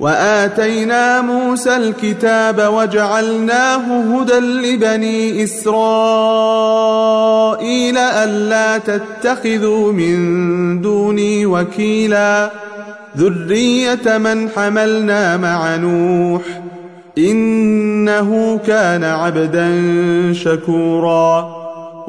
وآتينا موسى الكتاب وجعلناه هدى لبني إسرائيل ألا تتخذوا من دوني وكيلا. ذرية من حملنا مع نوح إنه كان عبدا شكورا.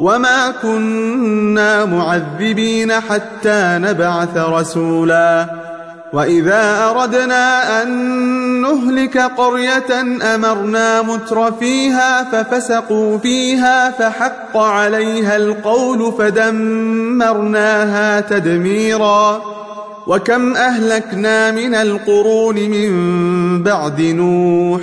وما كنا معذبين حتى نبعث رسولا واذا اردنا ان نهلك قريه امرنا متر فيها ففسقوا فيها فحق عليها القول فدمرناها تدميرا وكم اهلكنا من القرون من بعد نوح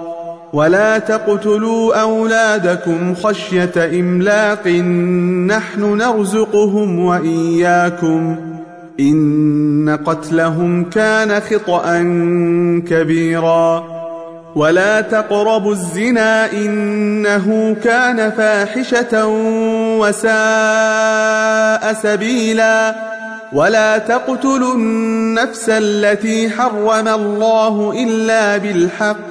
ولا تقتلوا أولادكم خشية إملاق نحن نرزقهم وإياكم إن قتلهم كان خطأ كبيرا ولا تقربوا الزنا إنه كان فاحشة وساء سبيلا ولا تقتلوا النفس التي حرم الله إلا بالحق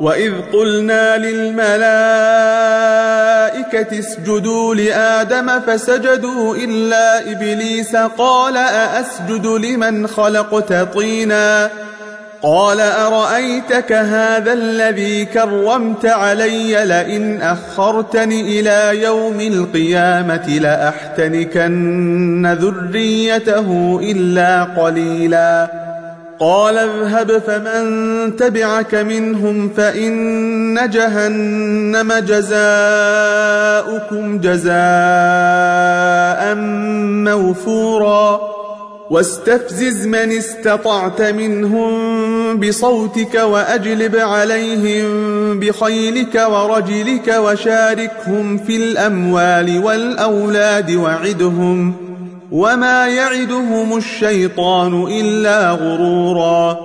وإذ قلنا للملائكة اسجدوا لآدم فسجدوا إلا إبليس قال أأسجد لمن خلقت طينا قال أرأيتك هذا الذي كرمت علي لئن أخرتني إلى يوم القيامة لأحتنكن ذريته إلا قليلاً قال اذهب فمن تبعك منهم فإن جهنم جزاؤكم جزاء موفورا. واستفزز من استطعت منهم بصوتك وأجلب عليهم بخيلك ورجلك وشاركهم في الأموال والأولاد وعدهم. وما يعدهم الشيطان إلا غرورا.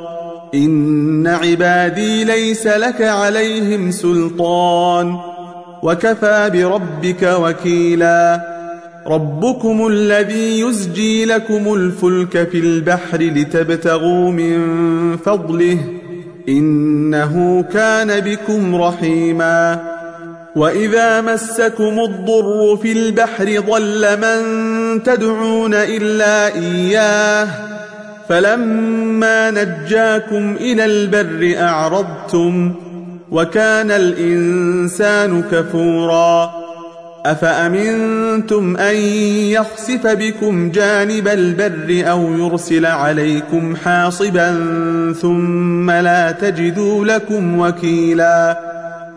إن عبادي ليس لك عليهم سلطان. وكفى بربك وكيلا. ربكم الذي يزجي لكم الفلك في البحر لتبتغوا من فضله. إنه كان بكم رحيما. وإذا مسكم الضر في البحر ضل من تدعون إلا إياه فلما نجاكم إلى البر أعرضتم وكان الإنسان كفورا أفأمنتم أن يخسف بكم جانب البر أو يرسل عليكم حاصبا ثم لا تجدوا لكم وكيلاً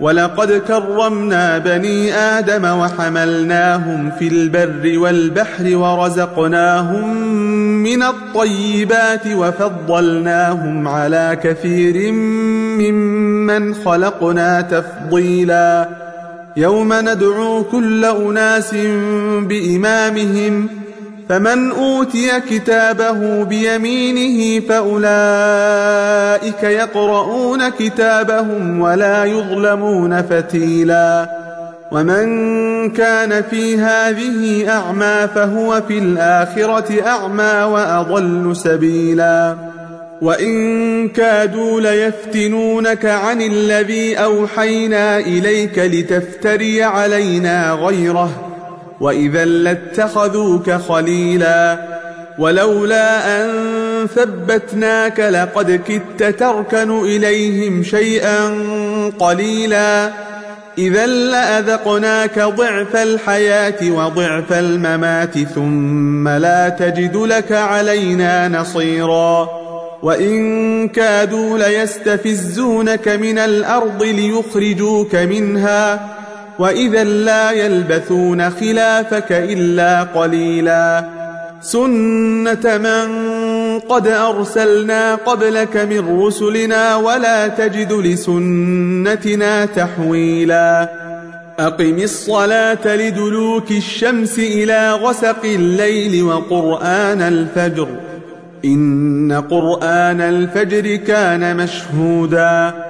ولقد كرمنا بني آدم وحملناهم في البر والبحر ورزقناهم من الطيبات وفضلناهم على كثير ممن خلقنا تفضيلا. يوم ندعو كل أناس بإمامهم فمن أوتي كتابه بيمينه فأولئك يقرؤون كتابهم ولا يظلمون فتيلا. ومن كان في هذه أعمى فهو في الآخرة أعمى وأضل سبيلا. وإن كادوا ليفتنونك عن الذي أوحينا إليك لتفتري علينا غيره وإذا لاتخذوك خليلا ولولا أن ثبتناك لقد كدت تركن إليهم شيئا قليلا إذا لأذقناك ضعف الحياة وضعف الممات ثم لا تجد لك علينا نصيرا وإن كادوا ليستفزونك من الأرض ليخرجوك منها وإذا لا يلبثون خلافك إلا قليلا سنة من قد أرسلنا قبلك من رسلنا ولا تجد لسنتنا تحويلا أقم الصلاة لدلوك الشمس إلى غسق الليل وقرآن الفجر إن قرآن الفجر كان مشهوداً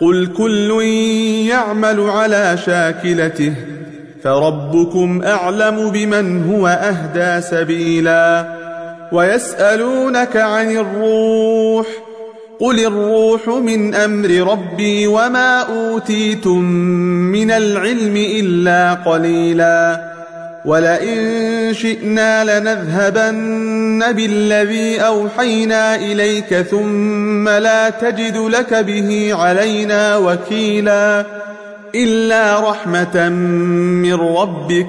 قل كل يعمل على شاكلته فربكم أعلم بمن هو أهدى سبيلا. ويسألونك عن الروح قل الروح من أمر ربي وما أوتيتم من العلم إلا قليلاً. ولئن شئنا لنذهبن بالذي أوحينا إليك ثم لا تجد لك به علينا وكيلا إلا رحمة من ربك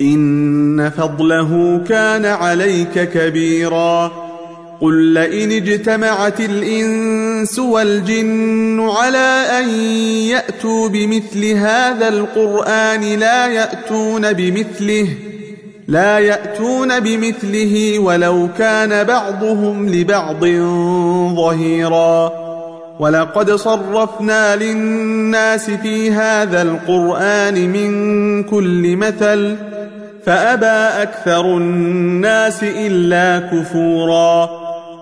إن فضله كان عليك كبيراً قل لئن اجتمعت الإنس والجن على أن يأتوا بمثل هذا القرآن لا يأتون بمثله لا يأتون بمثله ولو كان بعضهم لبعض ظهيرا. ولقد صرفنا للناس في هذا القرآن من كل مثل فأبى أكثر الناس إلا كفوراً.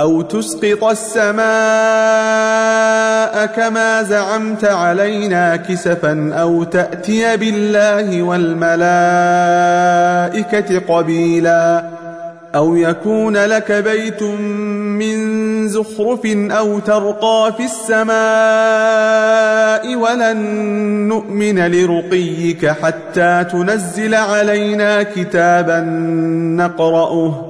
أو تسقط السماء كما زعمت علينا كسفا أو تأتي بالله والملائكة قبيلا أو يكون لك بيت من زخرف أو ترقى في السماء ولن نؤمن لرقيك حتى تنزل علينا كتابا نقرأه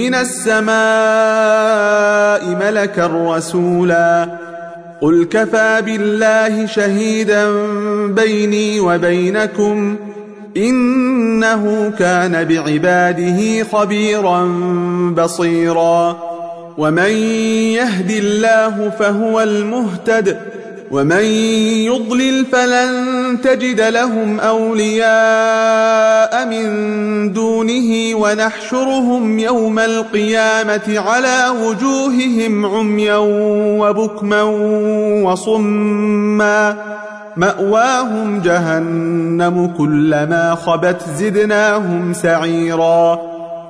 من السماء ملكا رسولا. قل كفى بالله شهيدا بيني وبينكم إنه كان بعباده خبيرا بصيراً. ومن يهد الله فهو المهتد. ومن يضلل فلن تجد لهم أولياء من دونه ونحشرهم يوم القيامة على وجوههم عميا وبكما وصما مأواهم جهنم كلما خبت زدناهم سعيرا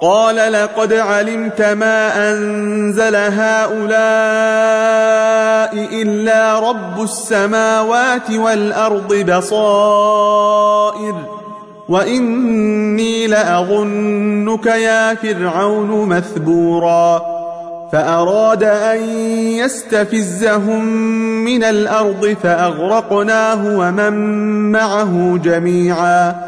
قال لقد علمت ما أنزل هؤلاء إلا رب السماوات والأرض بصائر وإني لأظنك يا فرعون مثبورا فأراد أن يستفزهم من الأرض فأغرقناه ومن معه جميعا.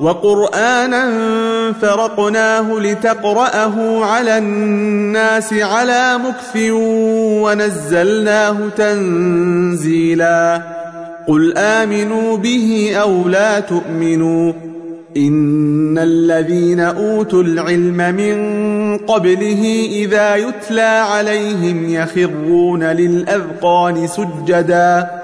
وقرآنا فرقناه لتقرأه على الناس على مكث ونزلناه تنزيلا. قل آمنوا به أو لا تؤمنوا. إن الذين أوتوا العلم من قبله إذا يتلى عليهم يخرون للأذقان سجداً.